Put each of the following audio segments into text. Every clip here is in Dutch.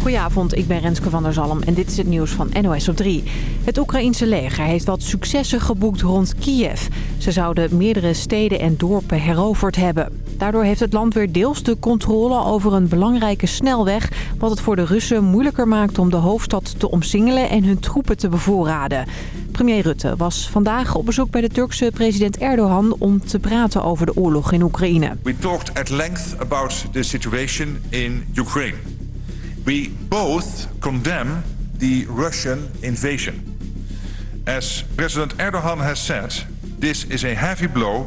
Goedenavond, ik ben Renske van der Zalm en dit is het nieuws van NOS op 3. Het Oekraïense leger heeft wat successen geboekt rond Kiev. Ze zouden meerdere steden en dorpen heroverd hebben. Daardoor heeft het land weer deels de controle over een belangrijke snelweg... wat het voor de Russen moeilijker maakt om de hoofdstad te omsingelen en hun troepen te bevoorraden. Premier Rutte was vandaag op bezoek bij de Turkse president Erdogan... om te praten over de oorlog in Oekraïne. We talked at length about the situation in Ukraine. We both condemn the Russian invasion. As President Erdogan has said, this is a heavy blow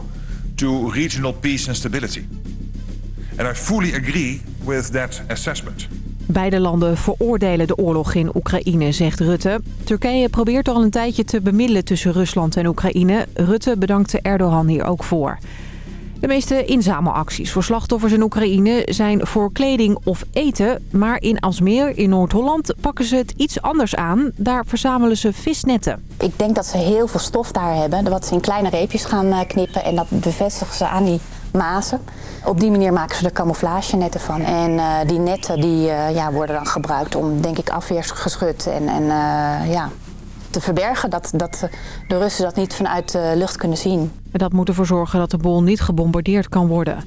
to regional peace and stability. And I fully agree with that assessment. Beide landen veroordelen de oorlog in Oekraïne, zegt Rutte. Turkije probeert al een tijdje te bemiddelen tussen Rusland en Oekraïne. Rutte bedankte Erdogan hier ook voor. De meeste inzamelacties voor slachtoffers in Oekraïne zijn voor kleding of eten. Maar in Alsmeer in Noord-Holland pakken ze het iets anders aan. Daar verzamelen ze visnetten. Ik denk dat ze heel veel stof daar hebben. Wat ze in kleine reepjes gaan eh, knippen. En dat bevestigen ze aan die mazen. Op die manier maken ze er camouflagenetten van. En uh, die netten die, uh, ja, worden dan gebruikt om denk ik afweersgeschut en, en ja, te verbergen. Dat, dat de Russen dat niet vanuit de lucht kunnen zien. En dat moet ervoor zorgen dat de bol niet gebombardeerd kan worden.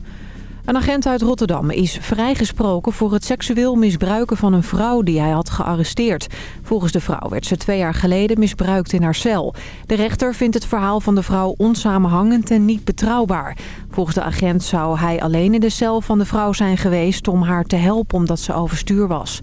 Een agent uit Rotterdam is vrijgesproken voor het seksueel misbruiken van een vrouw die hij had gearresteerd. Volgens de vrouw werd ze twee jaar geleden misbruikt in haar cel. De rechter vindt het verhaal van de vrouw onsamenhangend en niet betrouwbaar. Volgens de agent zou hij alleen in de cel van de vrouw zijn geweest om haar te helpen omdat ze overstuur was.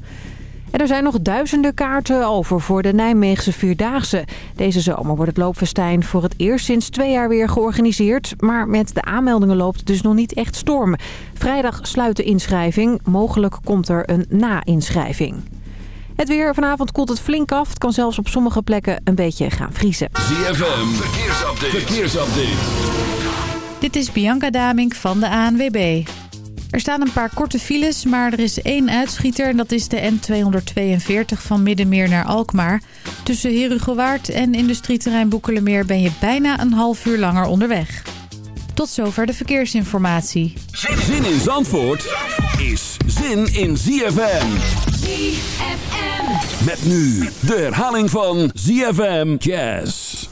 En er zijn nog duizenden kaarten over voor de Nijmeegse Vierdaagse. Deze zomer wordt het loopfestijn voor het eerst sinds twee jaar weer georganiseerd. Maar met de aanmeldingen loopt het dus nog niet echt storm. Vrijdag sluit de inschrijving. Mogelijk komt er een na-inschrijving. Het weer. Vanavond koelt het flink af. Het kan zelfs op sommige plekken een beetje gaan vriezen. ZFM. Verkeersupdate. Verkeersupdate. Dit is Bianca Damink van de ANWB. Er staan een paar korte files, maar er is één uitschieter... en dat is de N242 van Middenmeer naar Alkmaar. Tussen Herugewaard en industrieterrein Boekelermeer... ben je bijna een half uur langer onderweg. Tot zover de verkeersinformatie. Zin in Zandvoort is zin in ZFM. ZFM. Met nu de herhaling van ZFM Jazz.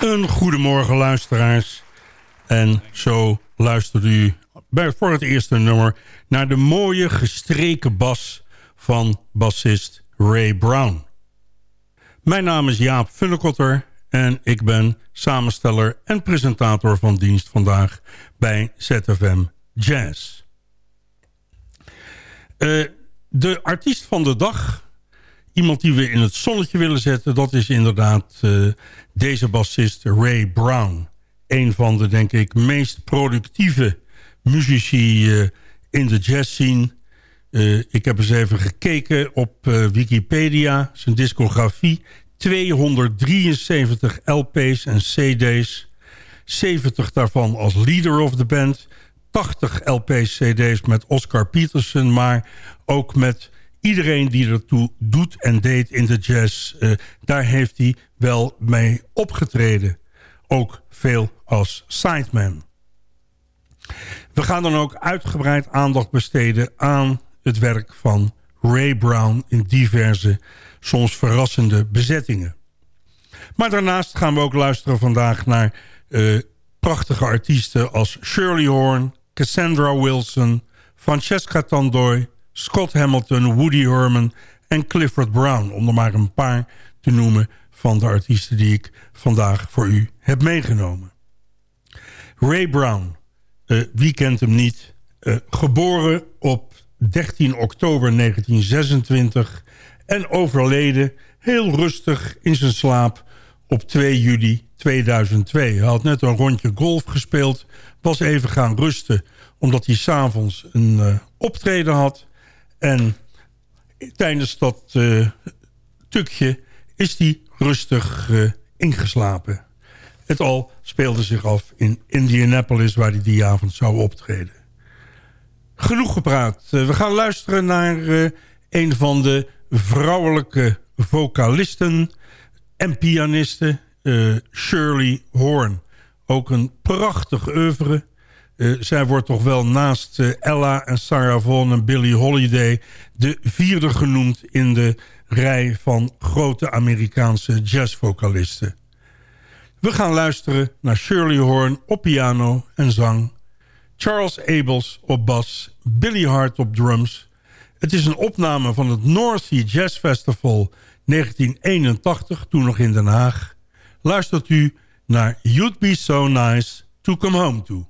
Een goedemorgen luisteraars. En zo luistert u bij, voor het eerste nummer... naar de mooie gestreken bas van bassist Ray Brown. Mijn naam is Jaap Funnekotter en ik ben samensteller en presentator van dienst vandaag bij ZFM Jazz. Uh, de artiest van de dag iemand die we in het zonnetje willen zetten... dat is inderdaad uh, deze bassist Ray Brown. Een van de, denk ik, meest productieve muzici uh, in de jazzscene. Uh, ik heb eens even gekeken op Wikipedia, zijn discografie. 273 LP's en CD's. 70 daarvan als leader of the band. 80 LP's, CD's met Oscar Peterson, maar ook met iedereen die ertoe doet en deed in de jazz... Uh, daar heeft hij wel mee opgetreden. Ook veel als sideman. We gaan dan ook uitgebreid aandacht besteden aan het werk van Ray Brown... in diverse, soms verrassende bezettingen. Maar daarnaast gaan we ook luisteren vandaag naar uh, prachtige artiesten... als Shirley Horn, Cassandra Wilson, Francesca Tandoy... Scott Hamilton, Woody Herman en Clifford Brown. Om er maar een paar te noemen van de artiesten die ik vandaag voor u heb meegenomen. Ray Brown, uh, wie kent hem niet? Uh, geboren op 13 oktober 1926 en overleden heel rustig in zijn slaap op 2 juli 2002. Hij had net een rondje golf gespeeld, was even gaan rusten... omdat hij s'avonds een uh, optreden had... En tijdens dat uh, tukje is hij rustig uh, ingeslapen. Het al speelde zich af in Indianapolis... waar hij die avond zou optreden. Genoeg gepraat. Uh, we gaan luisteren naar een van de vrouwelijke vocalisten en pianisten... Shirley Horn. Ook een prachtig oeuvre uh, zij wordt toch wel naast uh, Ella en Sarah Vaughan en Billie Holiday... de vierde genoemd in de rij van grote Amerikaanse jazzvocalisten. We gaan luisteren naar Shirley Horn op piano en zang... Charles Abels op bas, Billy Hart op drums. Het is een opname van het North Sea Jazz Festival 1981, toen nog in Den Haag. Luistert u naar You'd Be So Nice To Come Home To.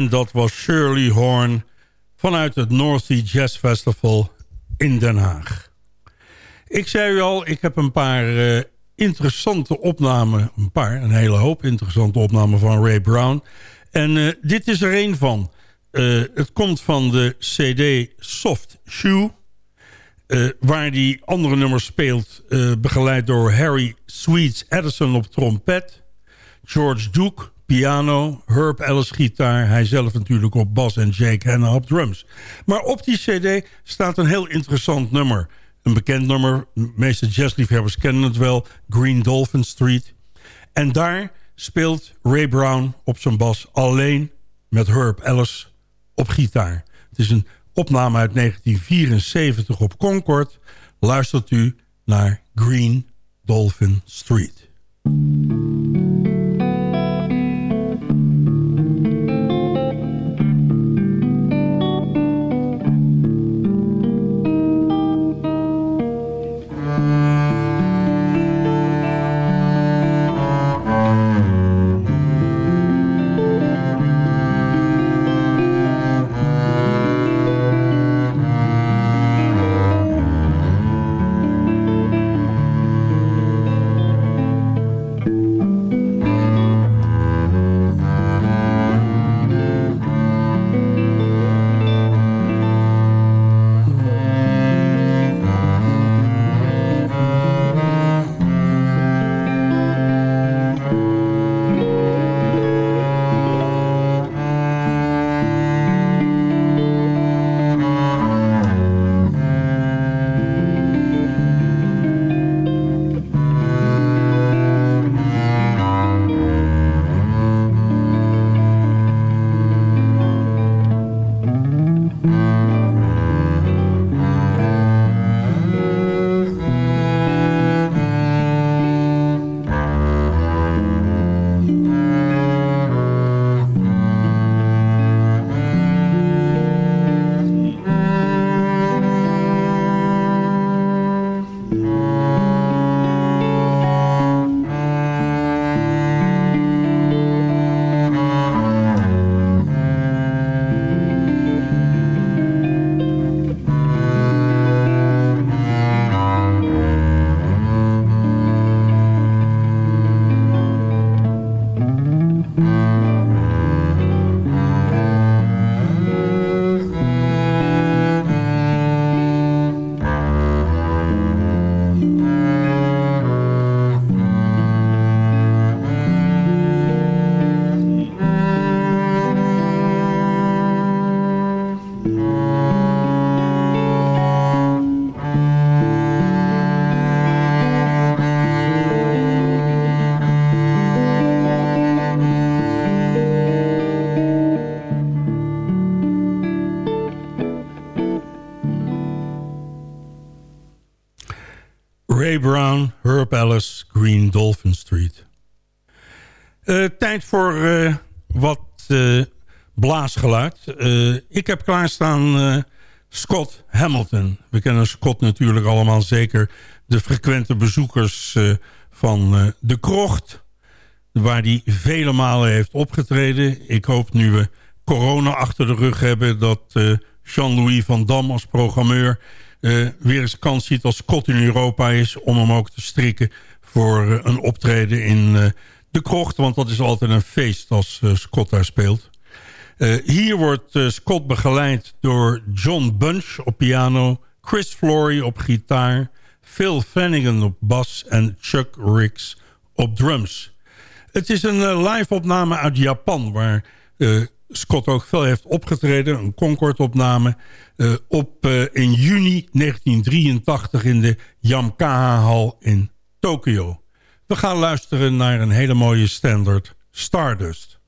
En dat was Shirley Horn vanuit het North Sea Jazz Festival in Den Haag. Ik zei u al, ik heb een paar uh, interessante opnamen... een paar, een hele hoop interessante opnamen van Ray Brown. En uh, dit is er een van. Uh, het komt van de CD Soft Shoe... waar die andere nummers speelt... begeleid door Harry Sweets Edison op trompet... George Duke piano, Herb Ellis gitaar... hij zelf natuurlijk op bas en Jake Hanna op drums. Maar op die cd staat een heel interessant nummer. Een bekend nummer, de meeste jazzliefhebbers kennen het wel... Green Dolphin Street. En daar speelt Ray Brown op zijn bas alleen met Herb Ellis op gitaar. Het is een opname uit 1974 op Concord. Luistert u naar Green Dolphin Street. Ik heb klaarstaan Scott Hamilton. We kennen Scott natuurlijk allemaal zeker de frequente bezoekers uh, van uh, De Krocht. Waar hij vele malen heeft opgetreden. Ik hoop nu we corona achter de rug hebben... dat uh, Jean-Louis van Dam als programmeur... weer eens kans ziet als Scott in Europa is... om hem ook te strikken voor een optreden in De Krocht. Want dat is altijd een feest als Scott daar speelt. Uh, hier wordt uh, Scott begeleid door John Bunch op piano... Chris Flory op gitaar... Phil Flanagan op bas en Chuck Ricks op drums. Het is een uh, live opname uit Japan... waar Scott ook veel heeft opgetreden. Een Concord-opname. op in juni 1983 in de Yamkaha-hal in Tokio. We gaan luisteren naar een hele mooie standard... Stardust.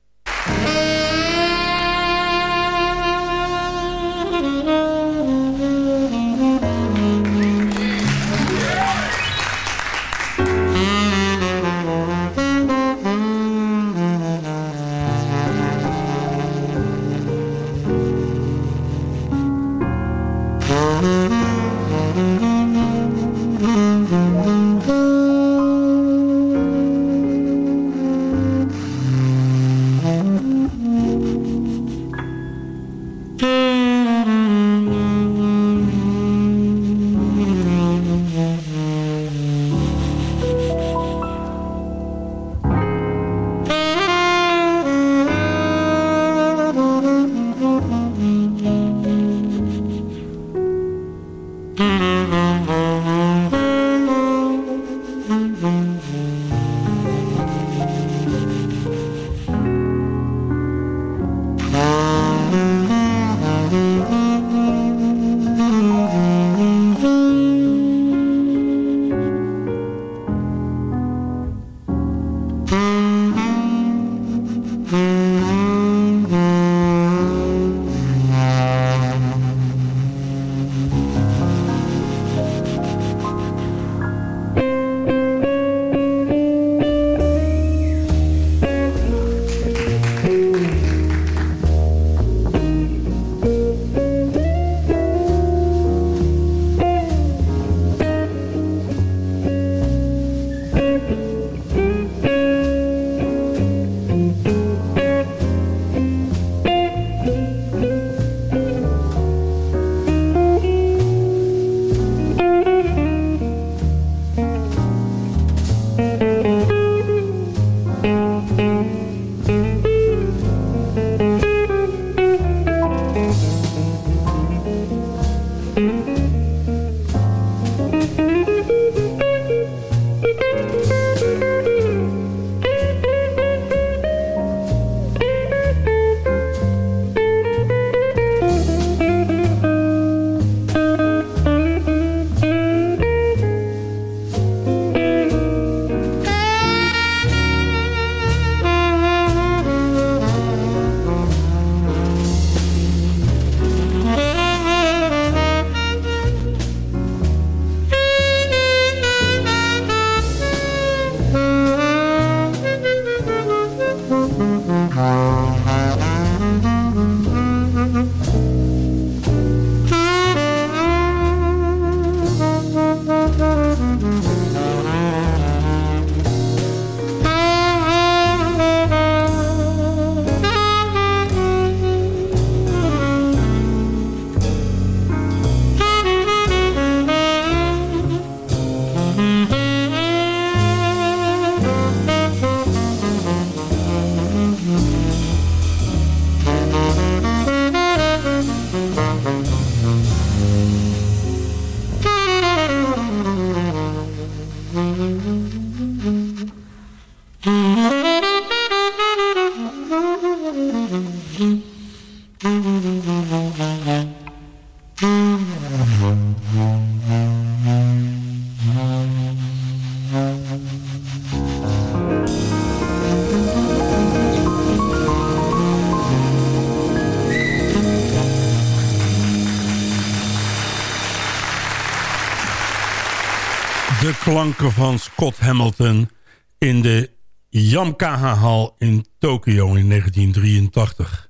Klanken van Scott Hamilton in de Yamkaha-hal in Tokio in 1983.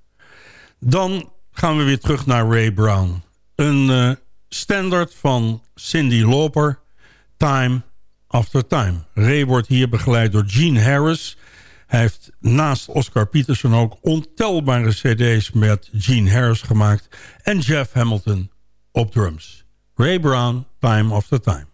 Dan gaan we weer terug naar Ray Brown. een uh, standaard van Cindy Lauper, Time After Time. Ray wordt hier begeleid door Gene Harris. Hij heeft naast Oscar Peterson ook ontelbare cd's met Gene Harris gemaakt... en Jeff Hamilton op drums. Ray Brown, Time After Time.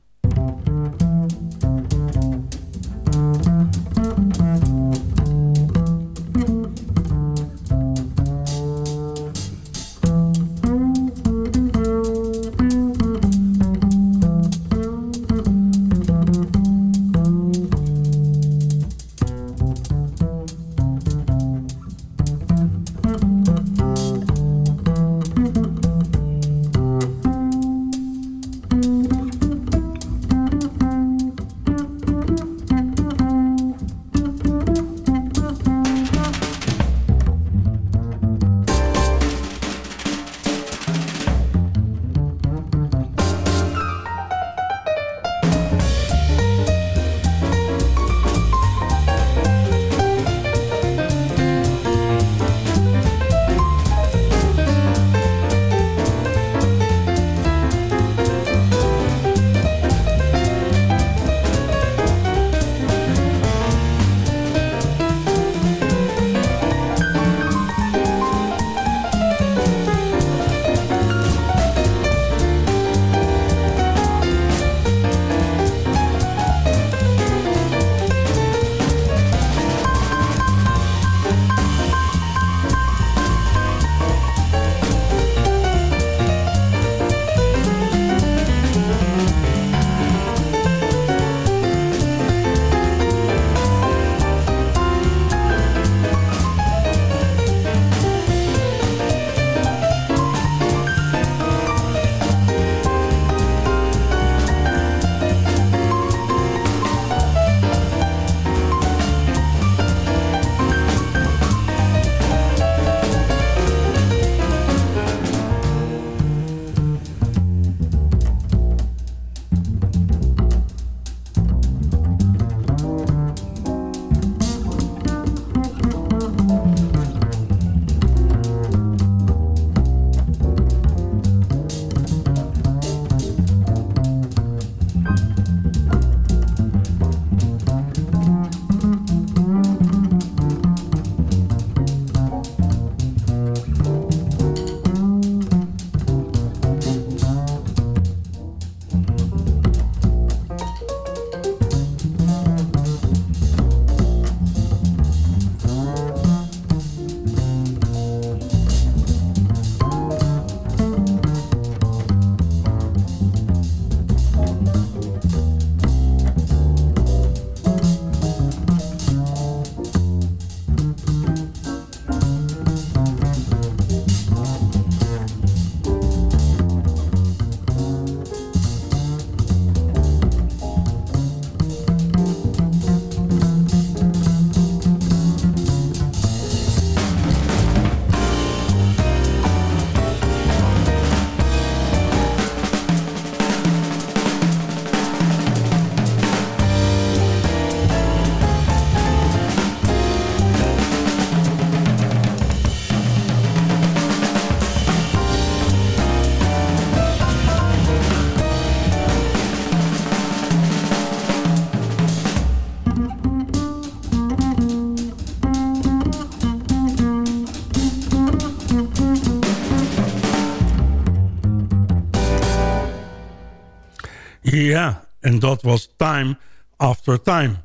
Ja, en dat was Time After Time.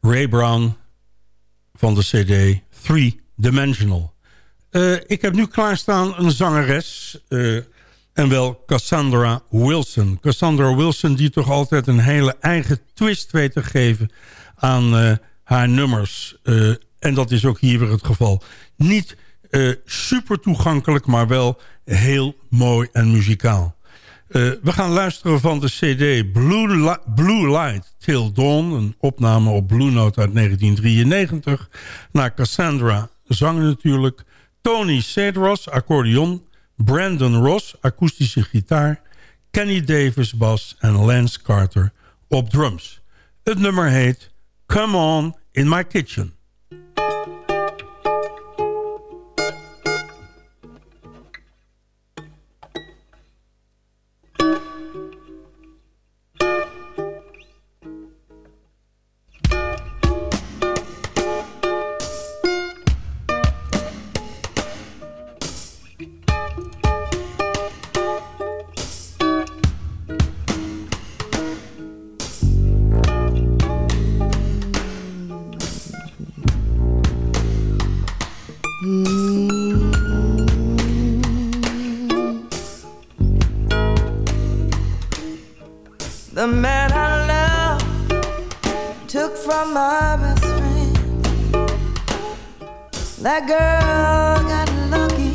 Ray Brown van de cd Three Dimensional. Uh, ik heb nu klaarstaan een zangeres... Uh, en wel Cassandra Wilson. Cassandra Wilson die toch altijd een hele eigen twist weet te geven... aan uh, haar nummers. en dat is ook hier weer het geval. Niet super toegankelijk, maar wel heel mooi en muzikaal. Uh, we gaan luisteren van de cd Blue, Blue Light Till Dawn. Een opname op Blue Note uit 1993. Naar Cassandra, zang natuurlijk. Tony Cedros, accordeon. Brandon Ross, akoestische gitaar. Kenny Davis, bas. En Lance Carter op drums. Het nummer heet Come On In My Kitchen. That girl got lucky,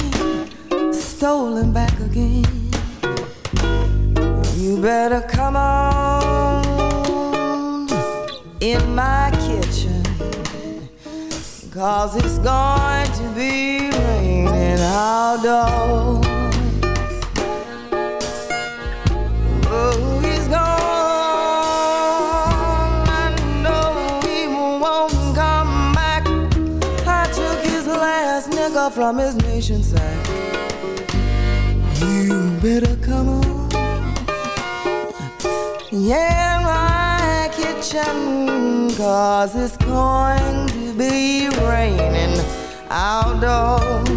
stolen back again. You better come on in my kitchen, cause it's going to be raining outdoors. His nation side. You better come on. Yeah, my kitchen, cause it's going to be raining outdoors.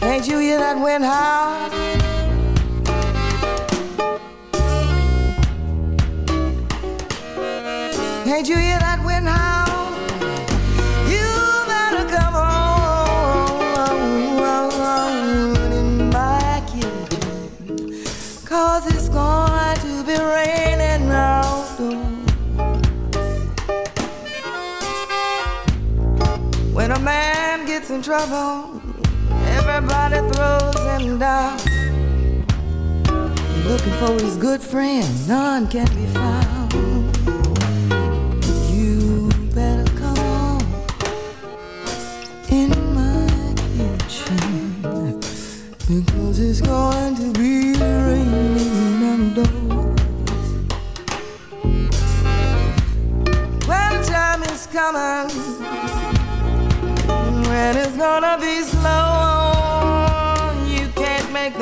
Can't you hear that wind howl? Can't you hear that trouble, everybody throws him down. Looking for his good friend, none can be found.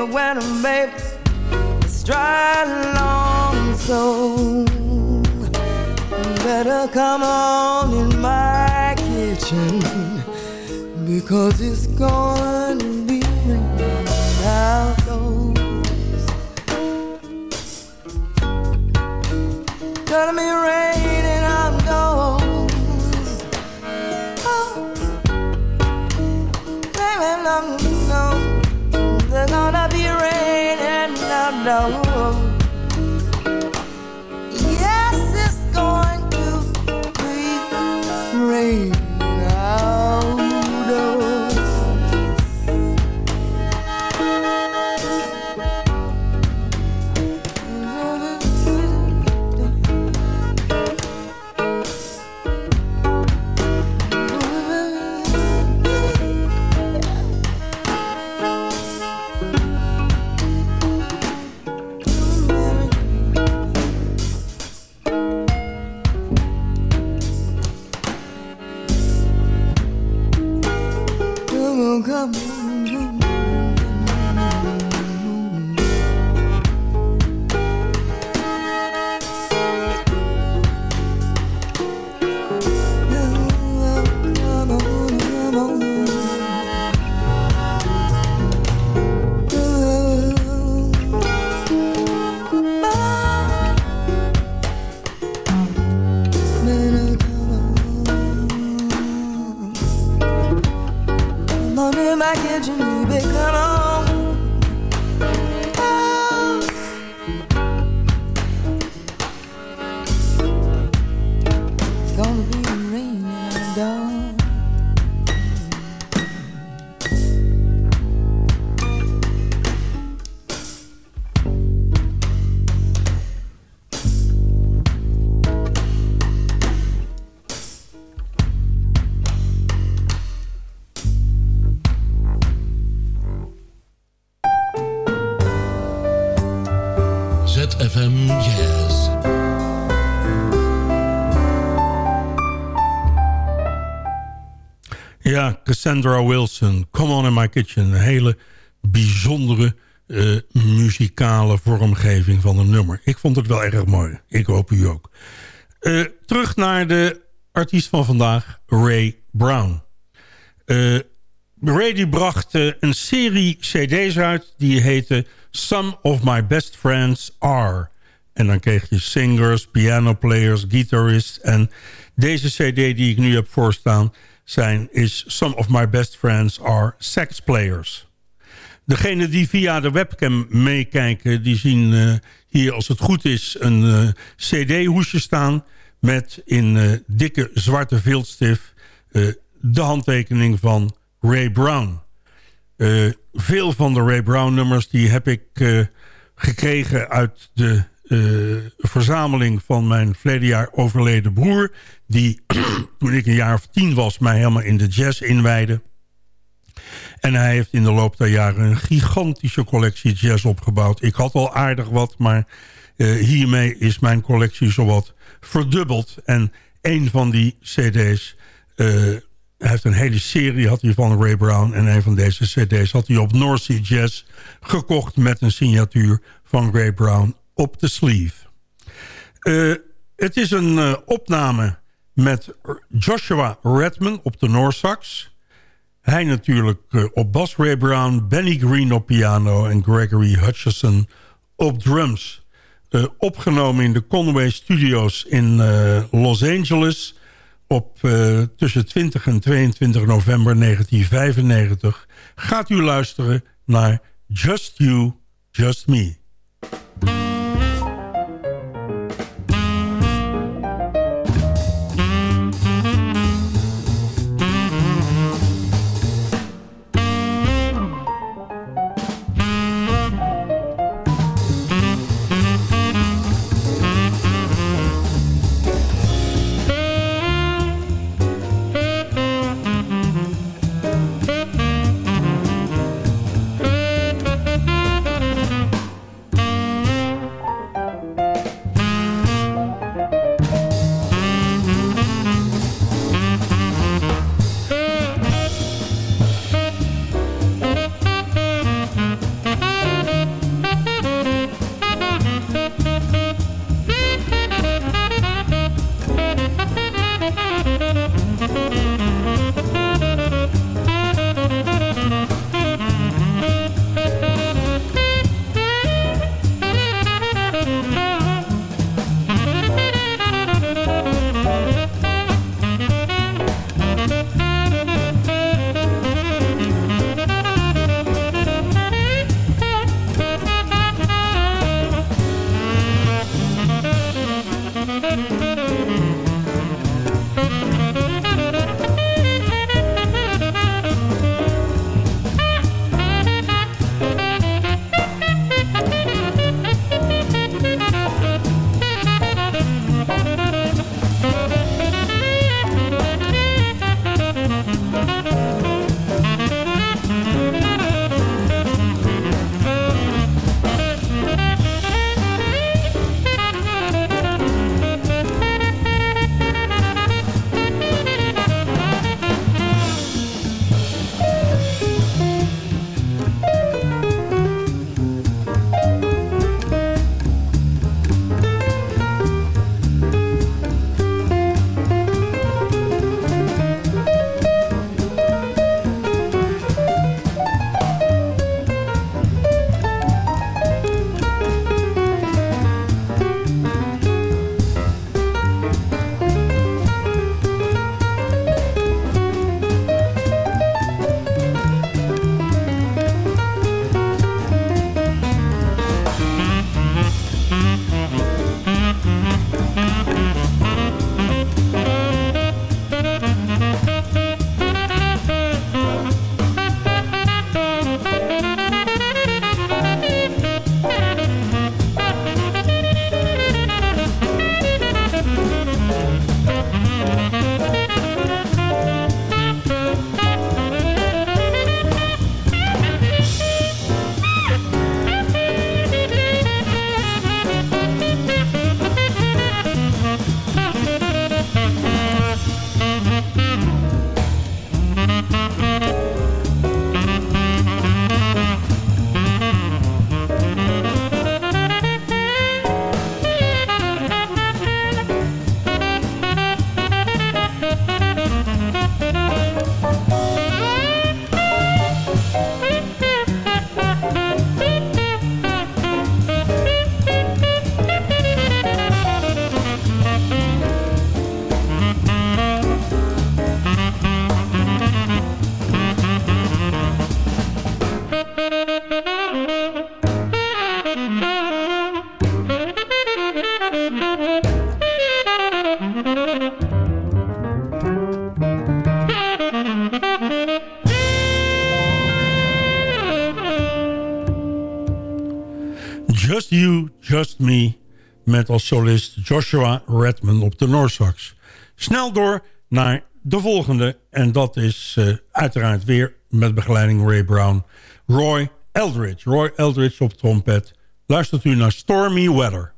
The weather, babe. Stride along, so better come on in my kitchen because it's going to be raining outdoors. Gonna be raining know Cassandra Wilson, Come On In My Kitchen. Een hele bijzondere eh, muzikale vormgeving van een nummer. Ik vond het wel erg mooi. Ik hoop u ook. Eh, terug naar de artiest van vandaag, Ray Brown. Eh, Ray die bracht een serie cd's uit... die heette Some of My Best Friends Are... En dan kreeg je singers, piano players, guitarists. En deze cd die ik nu heb voorstaan... Zijn, is Some of My Best Friends Are Sax Players. Degenen die via de webcam meekijken... die zien hier, als het goed is, een cd-hoesje staan... met in dikke zwarte viltstift de handtekening van Ray Brown. veel van de Ray Brown nummers die heb ik gekregen uit de verzameling van mijn verleden jaar overleden broer... die toen ik een jaar of tien was mij helemaal in de jazz inwijde. En hij heeft in de loop der jaren een gigantische collectie jazz opgebouwd. Ik had al aardig wat, maar uh, hiermee is mijn collectie zowat verdubbeld. En een van die cd's... Uh, hij heeft een hele serie had hij van Ray Brown. En een van deze cd's had hij op North Sea Jazz gekocht... met een signatuur van Ray Brown op de sleeve. Uh, het is een uh, opname met Joshua Redman op de Noorsax. Hij natuurlijk uh, op bas Ray Brown, Benny Green op piano... en Gregory Hutchison op drums. opgenomen in de Conway Studios in Los Angeles... op tussen 20 en 22 november 1995... gaat u luisteren naar Just You, Just Me. Als solist Joshua Redman op de Noorsax. Snel door naar de volgende. En dat is uh, uiteraard weer met begeleiding Ray Brown. Roy Eldridge. Roy Eldridge op trompet. Luistert u naar Stormy Weather.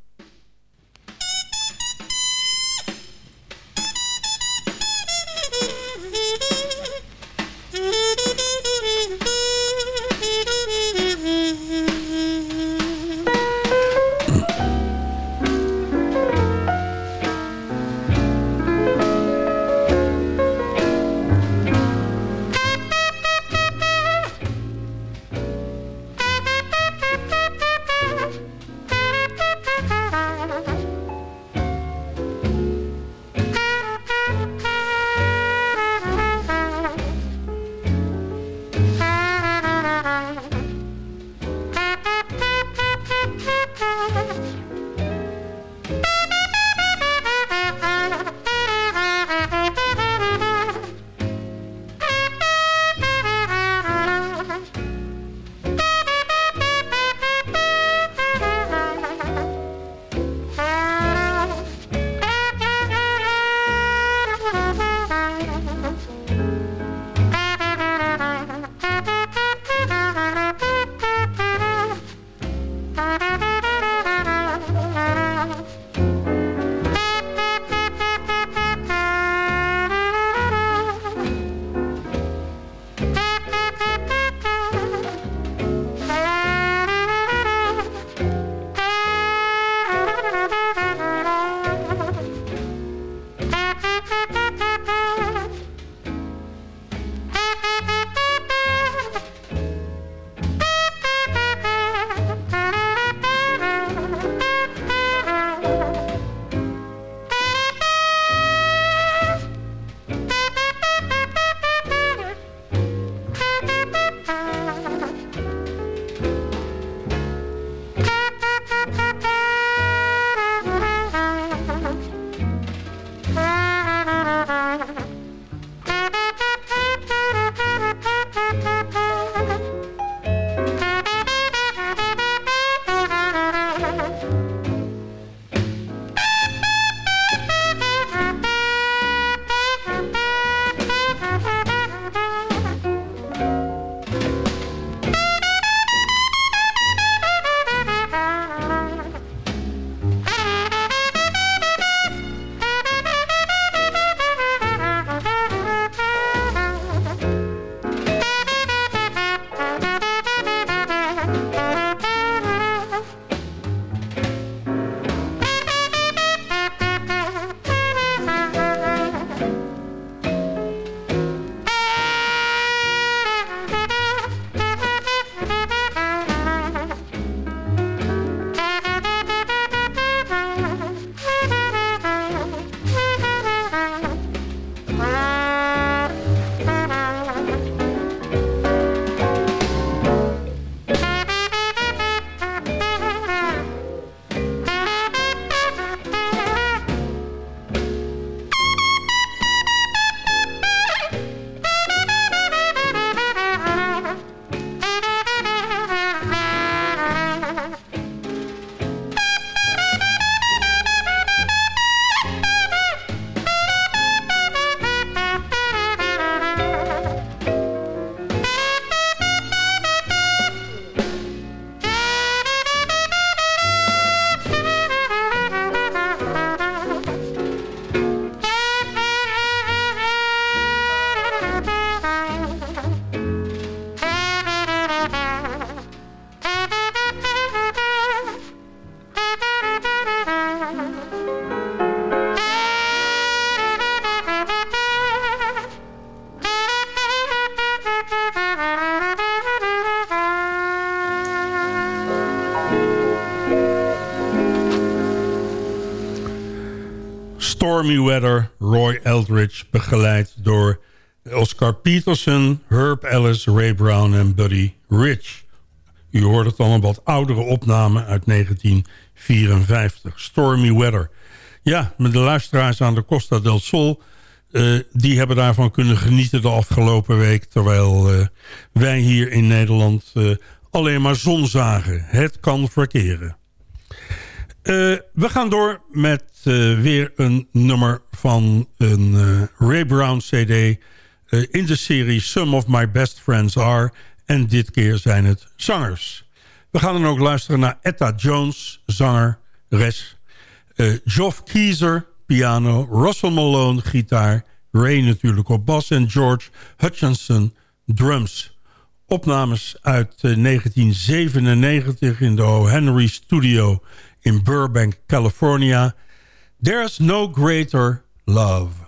Stormy Weather, Roy Eldridge, begeleid door Oscar Peterson, Herb Ellis, Ray Brown en Buddy Rich. U hoort het dan een wat oudere opname uit 1954. Stormy Weather. Ja, met de luisteraars aan de Costa del Sol... Uh, die hebben daarvan kunnen genieten de afgelopen week... terwijl uh, wij hier in Nederland uh, alleen maar zon zagen. Het kan verkeren. We gaan door met weer een nummer van een Ray Brown cd... in de serie Some of My Best Friends Are... En dit keer zijn het zangers. We gaan dan ook luisteren naar Etta Jones, zanger, res. Uh, Geoff Keezer, piano. Russell Malone, gitaar. Ray natuurlijk op bas. En George Hutchinson, drums. Opnames uit 1997 eh, in de O. Henry Studio in Burbank, California. There's no greater love.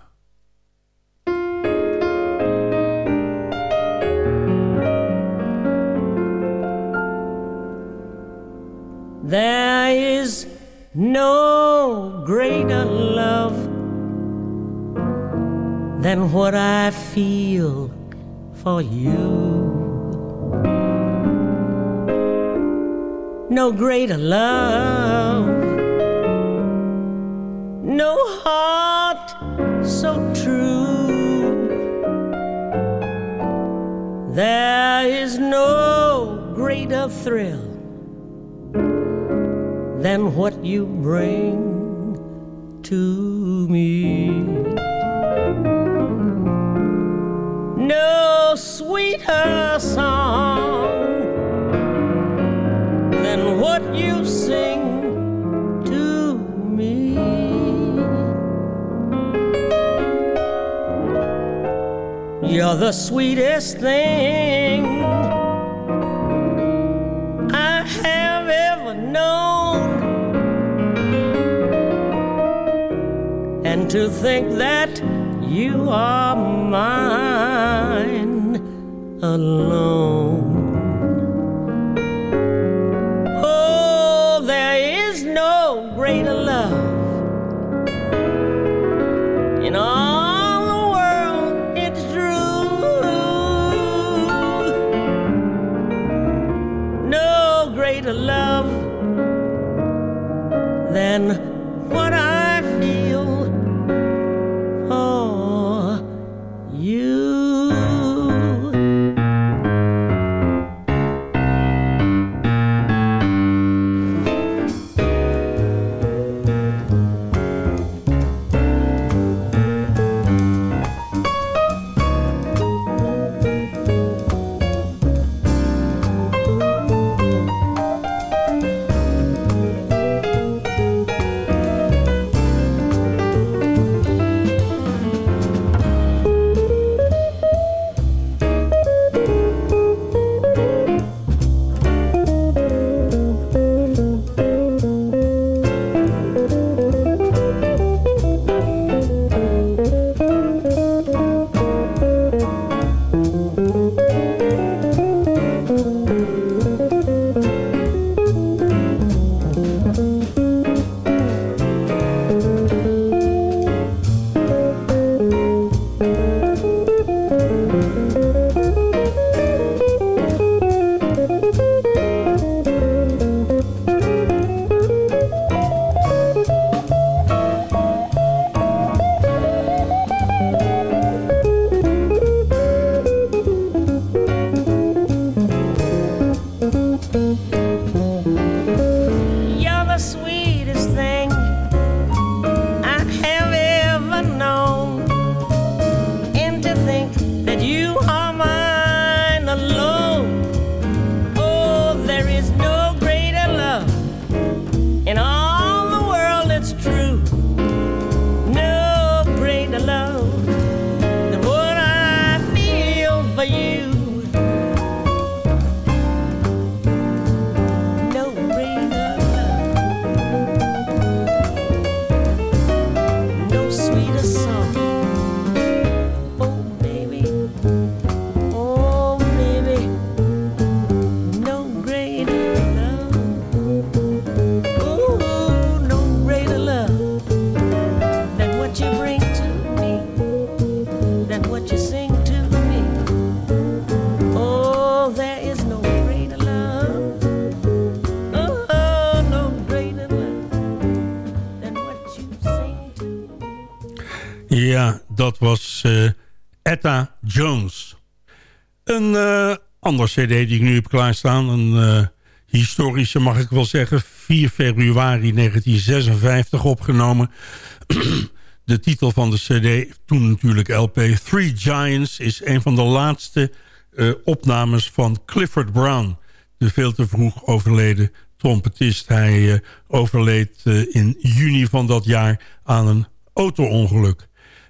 There is no greater love than what I feel for you. No greater love, no heart so true. There is no greater thrill than what you bring to me. No sweeter song than what you sing to me. You're the sweetest thing I have ever known. And to think that you are mine alone. man dat was uh, Etta Jones. Een uh, ander cd die ik nu heb klaarstaan. Een uh, historische mag ik wel zeggen. 4 februari 1956 opgenomen. de titel van de cd, toen natuurlijk LP. Three Giants is een van de laatste opnames van Clifford Brown. De veel te vroeg overleden trompetist. Hij overleed in juni van dat jaar aan een auto-ongeluk.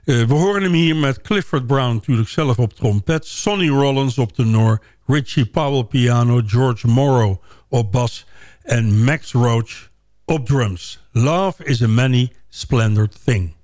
Uh, we horen hem hier met Clifford Brown natuurlijk zelf op trompet... Sonny Rollins op tenor, Richie Powell piano... George Morrow op bas en Max Roach op drums. Love is a many splendid thing.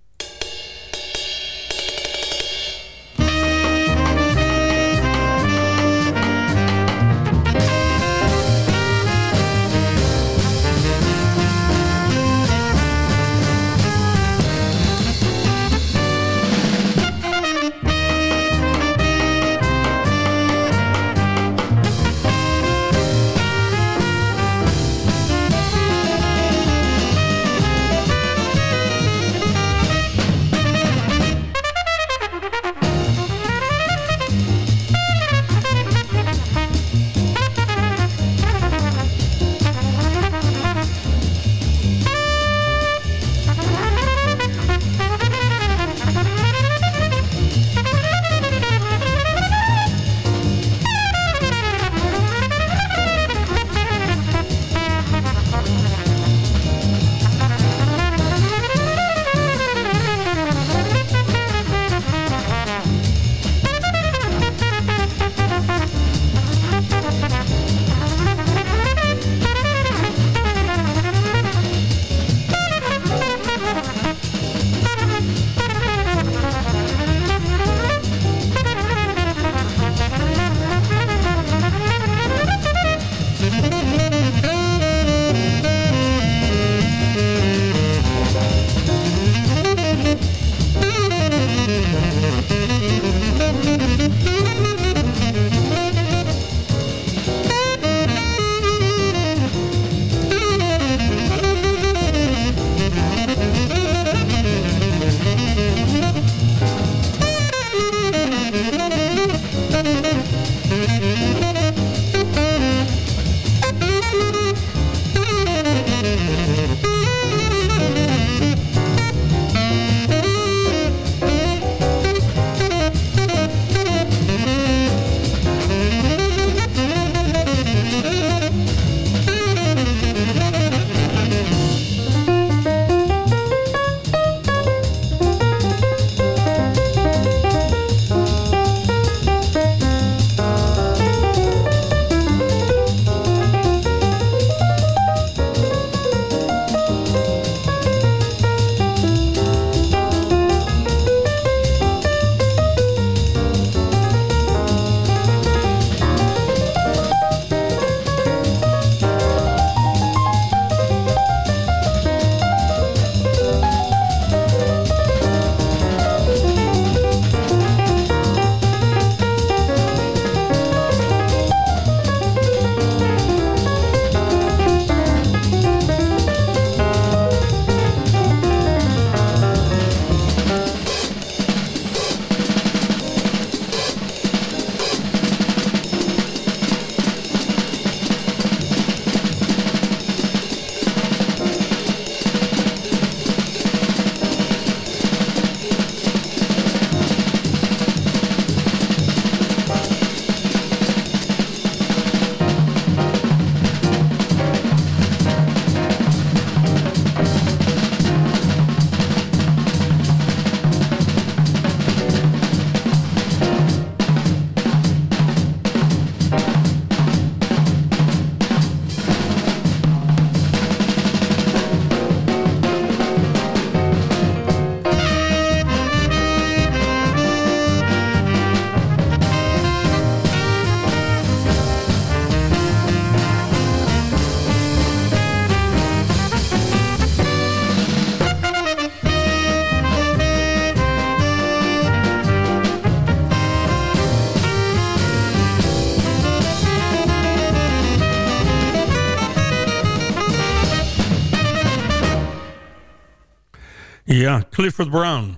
Ja, Clifford Brown.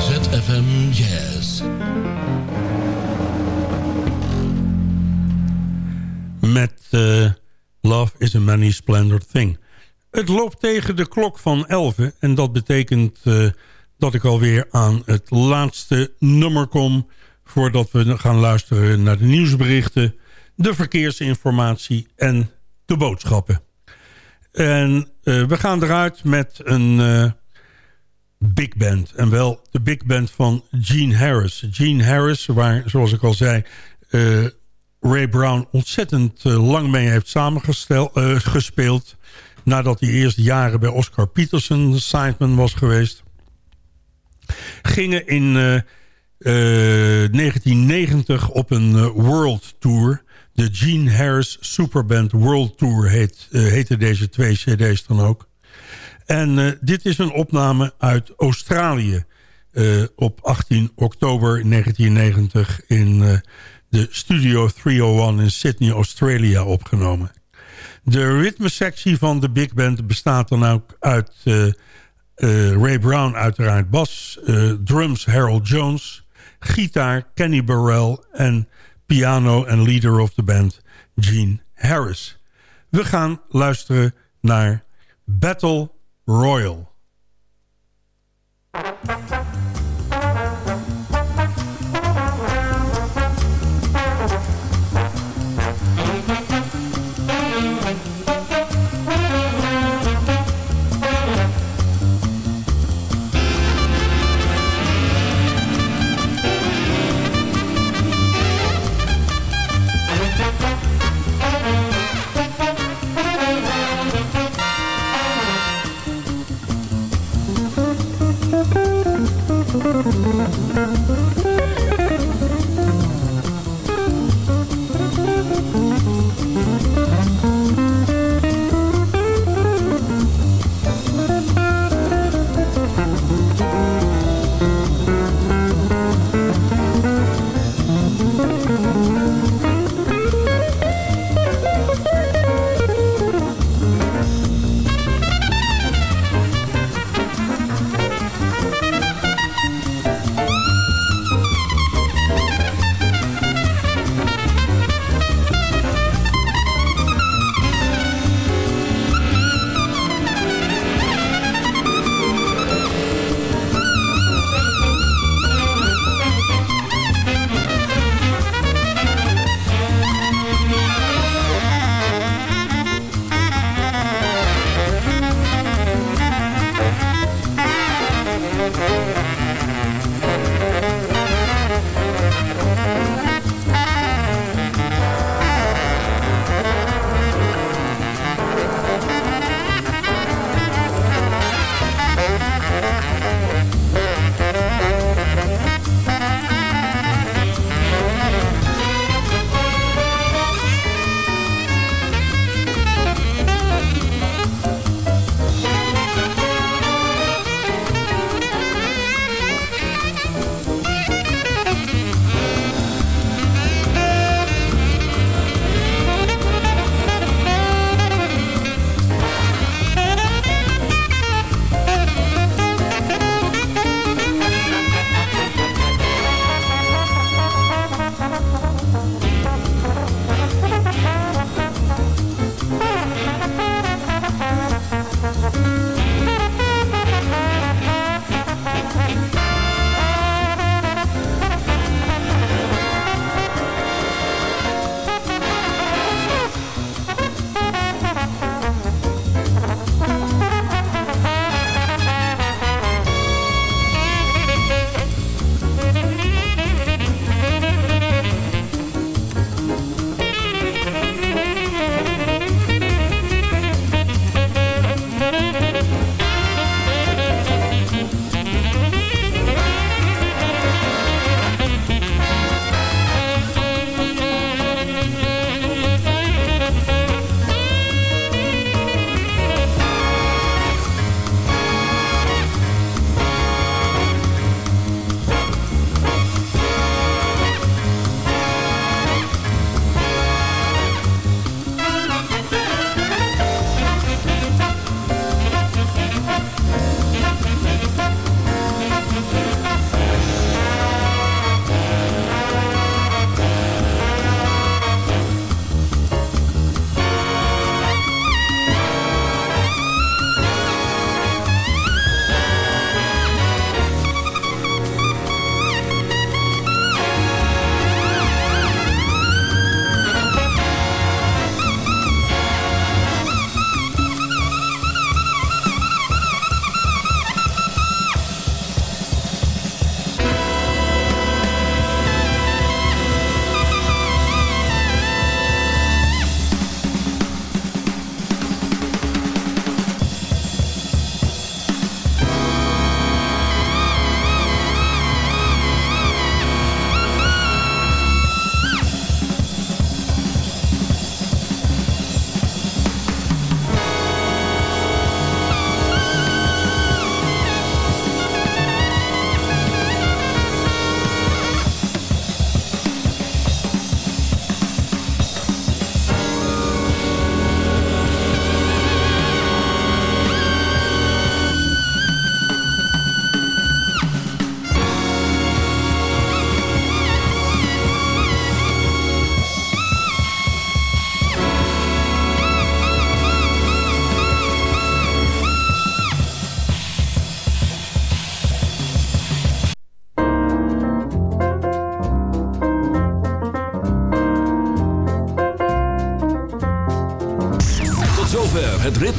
ZFM Jazz. Met uh, Love is a Many Splendid Thing. Het loopt tegen de klok van 11 en dat betekent uh, dat ik alweer aan het laatste nummer kom... voordat we gaan luisteren naar de nieuwsberichten, de verkeersinformatie en de boodschappen. En uh, we gaan eruit met een uh, big band. En wel de big band van Gene Harris. Gene Harris, waar, zoals ik al zei... Uh, Ray Brown ontzettend lang mee heeft samengespeeld... nadat hij eerst jaren bij Oscar Peterson sideman was geweest... gingen in 1990 op een world tour de Gene Harris Superband World Tour heet, uh, heette deze twee cd's dan ook. En uh, dit is een opname uit Australië. Uh, op 18 oktober 1990 in de Studio 301 in Sydney, Australia opgenomen. De ritmesectie van de big band bestaat dan ook uit Ray Brown uiteraard bas, drums Harold Jones, gitaar Kenny Burrell en piano en leader of the band Gene Harris. We gaan luisteren naar Battle Royal.